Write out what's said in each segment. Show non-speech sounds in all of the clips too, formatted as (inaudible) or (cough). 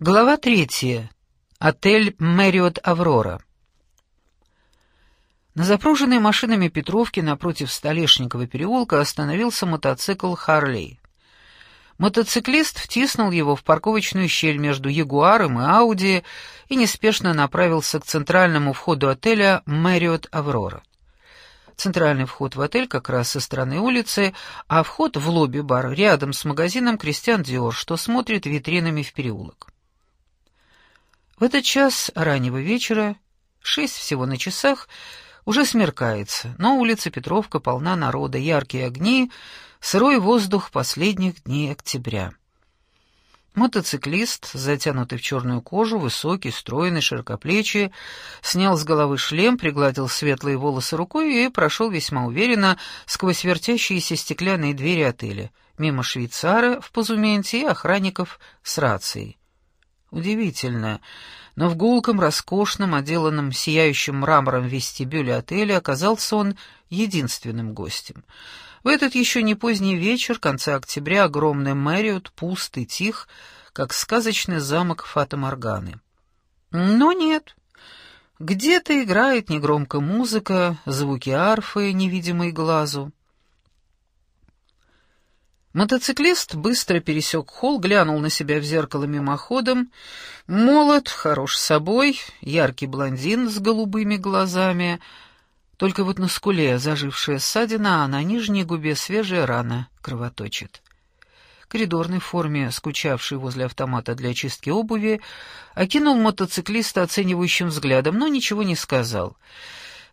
Глава третья. Отель «Мэриот Аврора». На запруженной машинами Петровке напротив Столешникова переулка остановился мотоцикл «Харлей». Мотоциклист втиснул его в парковочную щель между «Ягуаром» и «Ауди» и неспешно направился к центральному входу отеля «Мэриот Аврора». Центральный вход в отель как раз со стороны улицы, а вход в лобби-бар рядом с магазином «Кристиан Диор», что смотрит витринами в переулок. В этот час раннего вечера, шесть всего на часах, уже смеркается, но улица Петровка полна народа, яркие огни, сырой воздух последних дней октября. Мотоциклист, затянутый в черную кожу, высокий, стройный, широкоплечий, снял с головы шлем, пригладил светлые волосы рукой и прошел весьма уверенно сквозь вертящиеся стеклянные двери отеля, мимо швейцара в позументе и охранников с рацией. Удивительно, но в гулком, роскошном, отделанном сияющим мрамором вестибюле отеля оказался он единственным гостем. В этот еще не поздний вечер, конца октября, огромный Мэриот пуст и тих, как сказочный замок Фата-Морганы. Но нет. Где-то играет негромко музыка, звуки арфы, невидимые глазу. Мотоциклист быстро пересек холл, глянул на себя в зеркало мимоходом. Молод, хорош собой, яркий блондин с голубыми глазами. Только вот на скуле зажившая ссадина, а на нижней губе свежая рана кровоточит. Коридорной форме, скучавший возле автомата для очистки обуви, окинул мотоциклиста оценивающим взглядом, но ничего не сказал.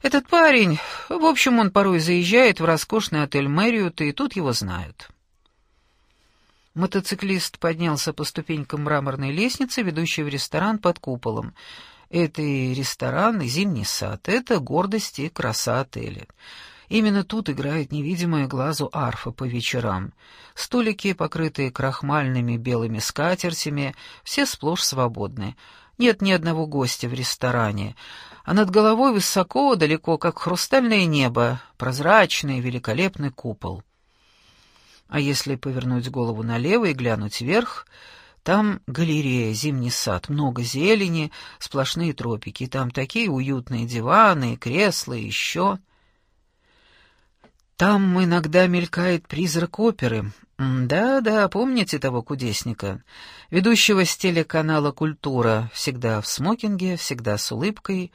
Этот парень, в общем, он порой заезжает в роскошный отель Мэриот, и тут его знают. Мотоциклист поднялся по ступенькам мраморной лестницы, ведущей в ресторан под куполом. Это и ресторан, и зимний сад, это гордость и краса отеля. Именно тут играет невидимая глазу арфа по вечерам. Столики, покрытые крахмальными белыми скатертями, все сплошь свободны. Нет ни одного гостя в ресторане, а над головой высоко, далеко, как хрустальное небо, прозрачный великолепный купол. А если повернуть голову налево и глянуть вверх, там галерея, зимний сад, много зелени, сплошные тропики. Там такие уютные диваны, кресла еще. Там иногда мелькает призрак оперы. Да-да, помните того кудесника, ведущего с телеканала «Культура», всегда в смокинге, всегда с улыбкой.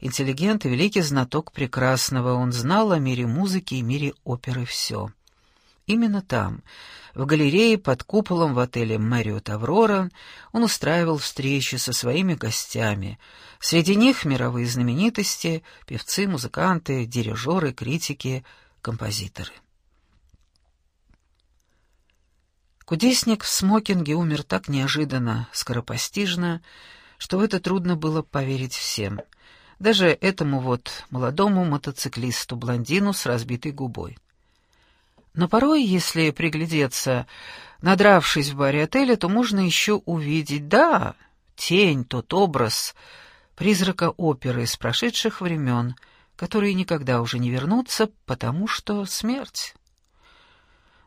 Интеллигент и великий знаток прекрасного, он знал о мире музыки и мире оперы все. Именно там, в галерее под куполом в отеле «Мэриот Аврора», он устраивал встречи со своими гостями. Среди них мировые знаменитости, певцы, музыканты, дирижеры, критики, композиторы. Кудесник в смокинге умер так неожиданно, скоропостижно, что в это трудно было поверить всем. Даже этому вот молодому мотоциклисту-блондину с разбитой губой. Но порой, если приглядеться, надравшись в баре отеля, то можно еще увидеть, да, тень, тот образ призрака оперы из прошедших времен, которые никогда уже не вернутся, потому что смерть.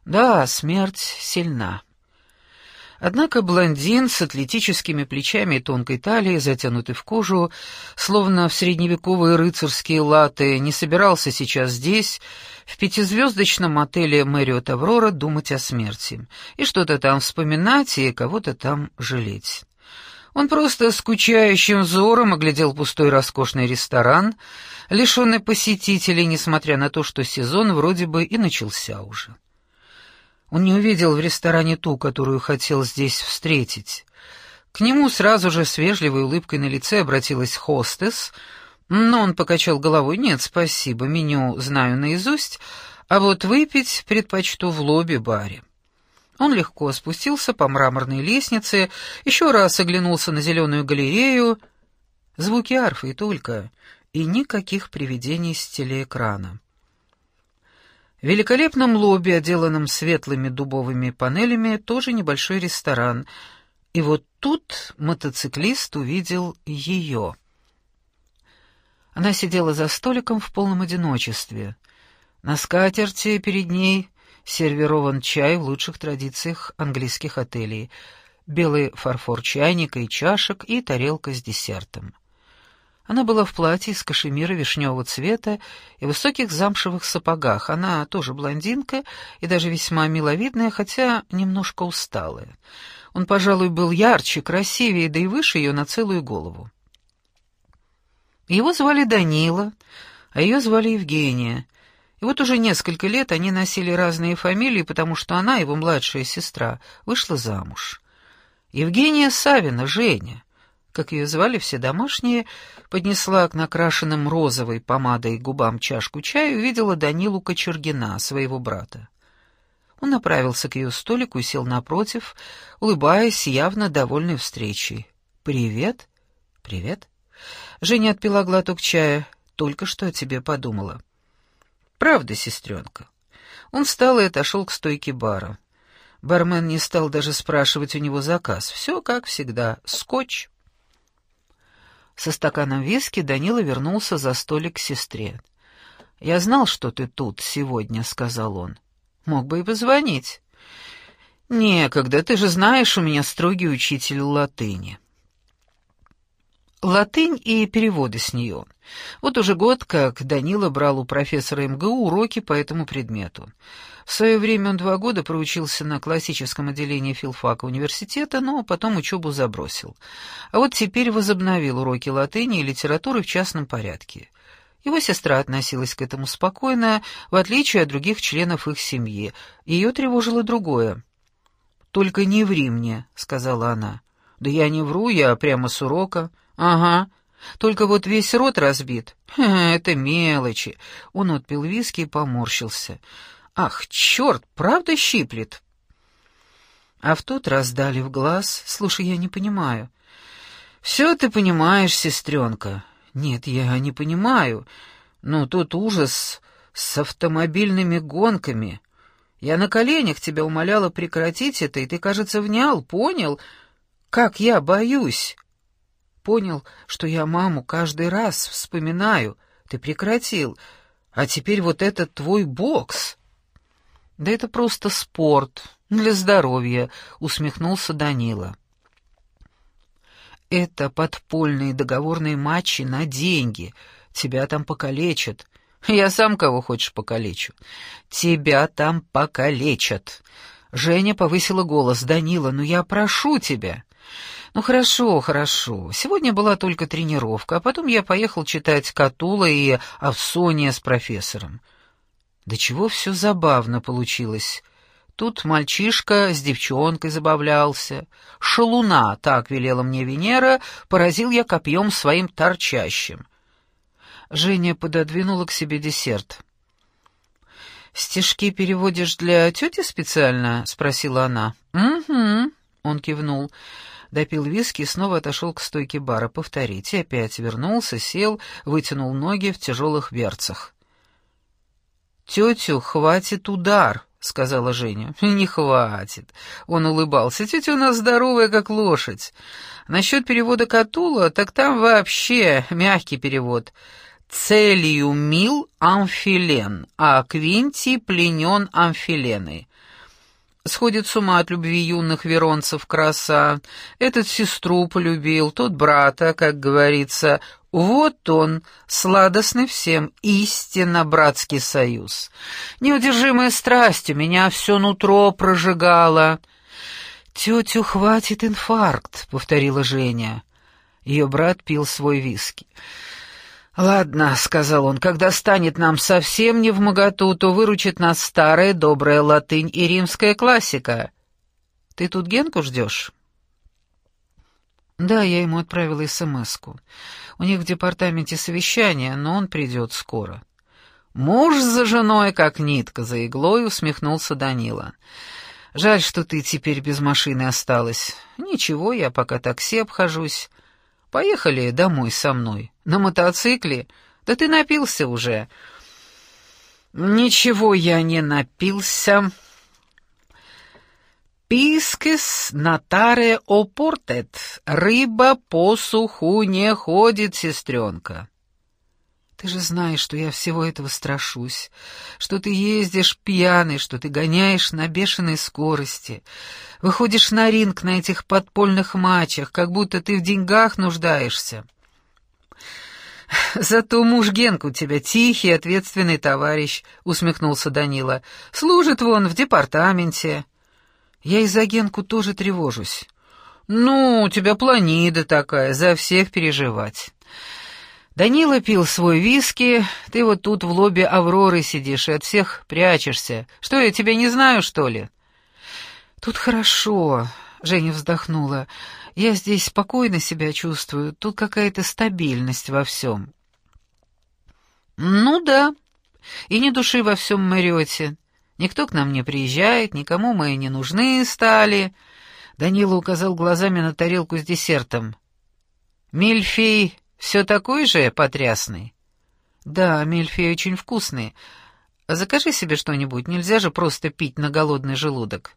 Да, смерть сильна. Однако блондин с атлетическими плечами и тонкой талией, затянутый в кожу, словно в средневековые рыцарские латы, не собирался сейчас здесь, в пятизвездочном отеле «Мэриот Аврора», думать о смерти, и что-то там вспоминать, и кого-то там жалеть. Он просто скучающим взором оглядел пустой роскошный ресторан, лишенный посетителей, несмотря на то, что сезон вроде бы и начался уже. Он не увидел в ресторане ту, которую хотел здесь встретить. К нему сразу же с вежливой улыбкой на лице обратилась хостес, но он покачал головой «Нет, спасибо, меню знаю наизусть, а вот выпить предпочту в лобби-баре». Он легко спустился по мраморной лестнице, еще раз оглянулся на зеленую галерею. Звуки арфы и только, и никаких привидений с телеэкрана. В великолепном лобби, отделанном светлыми дубовыми панелями, тоже небольшой ресторан. И вот тут мотоциклист увидел ее. Она сидела за столиком в полном одиночестве. На скатерти перед ней сервирован чай в лучших традициях английских отелей. белый фарфор чайника и чашек и тарелка с десертом. Она была в платье из кашемира вишневого цвета и высоких замшевых сапогах. Она тоже блондинка и даже весьма миловидная, хотя немножко усталая. Он, пожалуй, был ярче, красивее, да и выше ее на целую голову. Его звали Данила, а ее звали Евгения. И вот уже несколько лет они носили разные фамилии, потому что она, его младшая сестра, вышла замуж. Евгения Савина, Женя, как ее звали все домашние, поднесла к накрашенным розовой помадой губам чашку чая и увидела Данилу Кочергина, своего брата. Он направился к ее столику и сел напротив, улыбаясь, явно довольной встречей. «Привет?» «Привет?» Женя отпила глоток чая. «Только что о тебе подумала». «Правда, сестренка?» Он встал и отошел к стойке бара. Бармен не стал даже спрашивать у него заказ. Все как всегда. Скотч. Со стаканом виски Данила вернулся за столик к сестре. «Я знал, что ты тут сегодня», — сказал он. «Мог бы и позвонить». «Некогда, ты же знаешь, у меня строгий учитель латыни». Латынь и переводы с нее. Вот уже год, как Данила брал у профессора МГУ уроки по этому предмету. В свое время он два года проучился на классическом отделении филфака университета, но потом учебу забросил. А вот теперь возобновил уроки латыни и литературы в частном порядке. Его сестра относилась к этому спокойно, в отличие от других членов их семьи. Ее тревожило другое. «Только не ври мне», — сказала она. «Да я не вру, я прямо с урока». «Ага. Только вот весь рот разбит. это мелочи». Он отпил виски и поморщился. «Ах, черт, правда щиплет?» А в тот раз дали в глаз. «Слушай, я не понимаю». «Все ты понимаешь, сестренка». «Нет, я не понимаю. Ну, тут ужас с автомобильными гонками. Я на коленях тебя умоляла прекратить это, и ты, кажется, внял, понял? Как я боюсь!» Понял, что я маму каждый раз вспоминаю. Ты прекратил. А теперь вот этот твой бокс. Да это просто спорт для здоровья, усмехнулся Данила. Это подпольные договорные матчи на деньги. Тебя там покалечат. Я сам кого хочешь покалечу. Тебя там покалечат. Женя повысила голос. Данила, ну я прошу тебя. «Ну хорошо, хорошо. Сегодня была только тренировка, а потом я поехал читать Катула и Авсония с профессором. Да чего все забавно получилось. Тут мальчишка с девчонкой забавлялся. Шалуна, так велела мне Венера, поразил я копьем своим торчащим. Женя пододвинула к себе десерт. «Стишки переводишь для тети специально?» — спросила она. «Угу», — он кивнул допил виски и снова отошел к стойке бара повторить, и опять вернулся, сел, вытянул ноги в тяжелых берцах. «Тетю, хватит удар!» — сказала Женя. (laughs) «Не хватит!» — он улыбался. «Тетя у нас здоровая, как лошадь. Насчет перевода Катула, так там вообще мягкий перевод. Целью мил амфилен, а Квинти пленен амфиленой сходит с ума от любви юных веронцев краса. Этот сестру полюбил, тот брата, как говорится. Вот он, сладостный всем, истинно братский союз. Неудержимая страсть у меня все нутро прожигала. «Тетю хватит инфаркт», — повторила Женя. Ее брат пил свой виски. «Ладно», — сказал он, — «когда станет нам совсем не в моготу, то выручит нас старая добрая латынь и римская классика. Ты тут Генку ждешь?» «Да, я ему отправила СМС-ку. У них в департаменте совещание, но он придет скоро». «Муж за женой, как нитка за иглой», — усмехнулся Данила. «Жаль, что ты теперь без машины осталась. Ничего, я пока такси обхожусь. Поехали домой со мной. На мотоцикле? Да ты напился уже. Ничего я не напился. Пискес натаре опортет. Рыба по суху не ходит, сестренка. Ты же знаешь, что я всего этого страшусь, что ты ездишь пьяный, что ты гоняешь на бешеной скорости, выходишь на ринг на этих подпольных матчах, как будто ты в деньгах нуждаешься. (laughs) «Зато муж Генка у тебя тихий, ответственный товарищ», — усмехнулся Данила. «Служит вон в департаменте». «Я из-за Генку тоже тревожусь». «Ну, у тебя планида такая, за всех переживать». Данила пил свой виски, ты вот тут в лобби Авроры сидишь и от всех прячешься. Что, я тебя не знаю, что ли?» «Тут хорошо», — Женя вздохнула. «Я здесь спокойно себя чувствую, тут какая-то стабильность во всем». «Ну да, и не души во всем Мэриоте. Никто к нам не приезжает, никому мы не нужны стали». Данила указал глазами на тарелку с десертом. «Мильфей все такой же потрясный?» «Да, мильфей очень вкусный. Закажи себе что-нибудь, нельзя же просто пить на голодный желудок».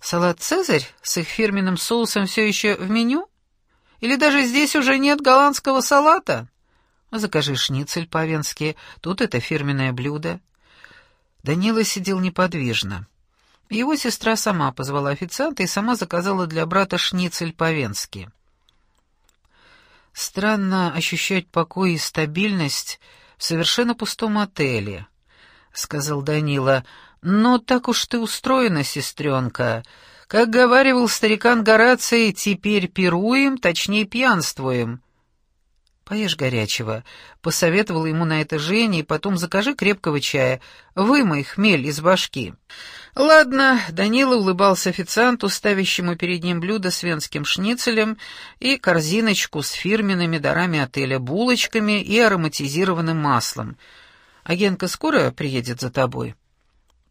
«Салат «Цезарь» с их фирменным соусом все еще в меню? Или даже здесь уже нет голландского салата?» «Закажи шницель по-венски, тут это фирменное блюдо». Данила сидел неподвижно. Его сестра сама позвала официанта и сама заказала для брата шницель по-венски. Странно ощущать покой и стабильность в совершенно пустом отеле, — сказал Данила. Но так уж ты устроена, сестренка. Как говаривал старикан Гораций, теперь пируем, точнее пьянствуем. «Поешь горячего», — посоветовал ему на это Женя, и потом закажи крепкого чая, вымой хмель из башки. «Ладно», — Данила улыбался официанту, ставящему перед ним блюдо с венским шницелем и корзиночку с фирменными дарами отеля, булочками и ароматизированным маслом. «Агентка скоро приедет за тобой?»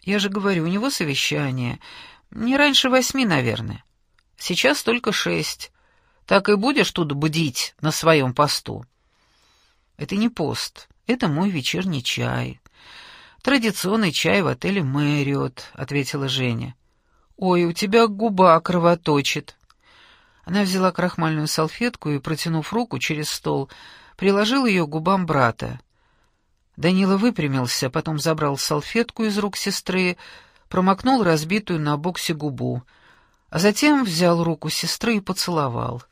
«Я же говорю, у него совещание. Не раньше восьми, наверное. Сейчас только шесть» так и будешь тут бдить на своем посту?» «Это не пост, это мой вечерний чай. Традиционный чай в отеле «Мэриот», — ответила Женя. «Ой, у тебя губа кровоточит». Она взяла крахмальную салфетку и, протянув руку через стол, приложила ее к губам брата. Данила выпрямился, потом забрал салфетку из рук сестры, промокнул разбитую на боксе губу, а затем взял руку сестры и поцеловал.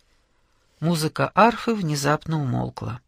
Музыка арфы внезапно умолкла.